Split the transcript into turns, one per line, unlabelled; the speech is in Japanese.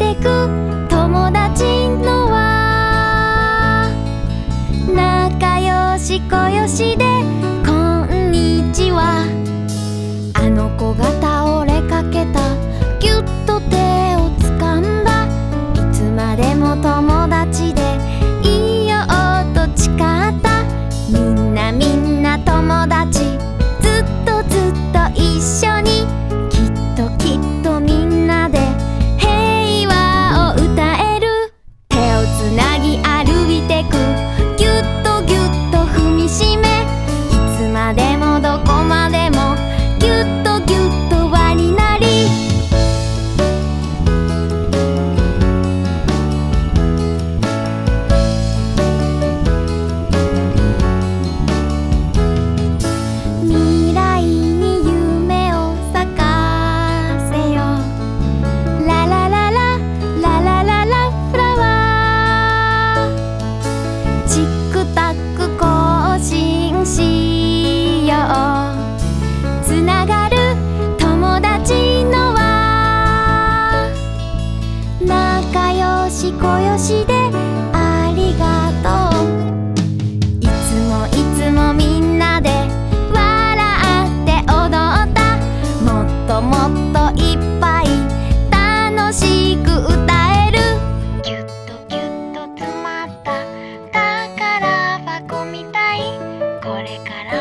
ってく友達のは。仲良しこよしでこんにちは。あの子が倒れかけたぎゅっと手をつかんだ。いつまでも友達しでありがとう」「いつもいつもみんなで笑って踊った」「もっともっといっぱい楽しく歌える」「ぎゅっとぎゅっとつまっただか宝箱みたい」「これから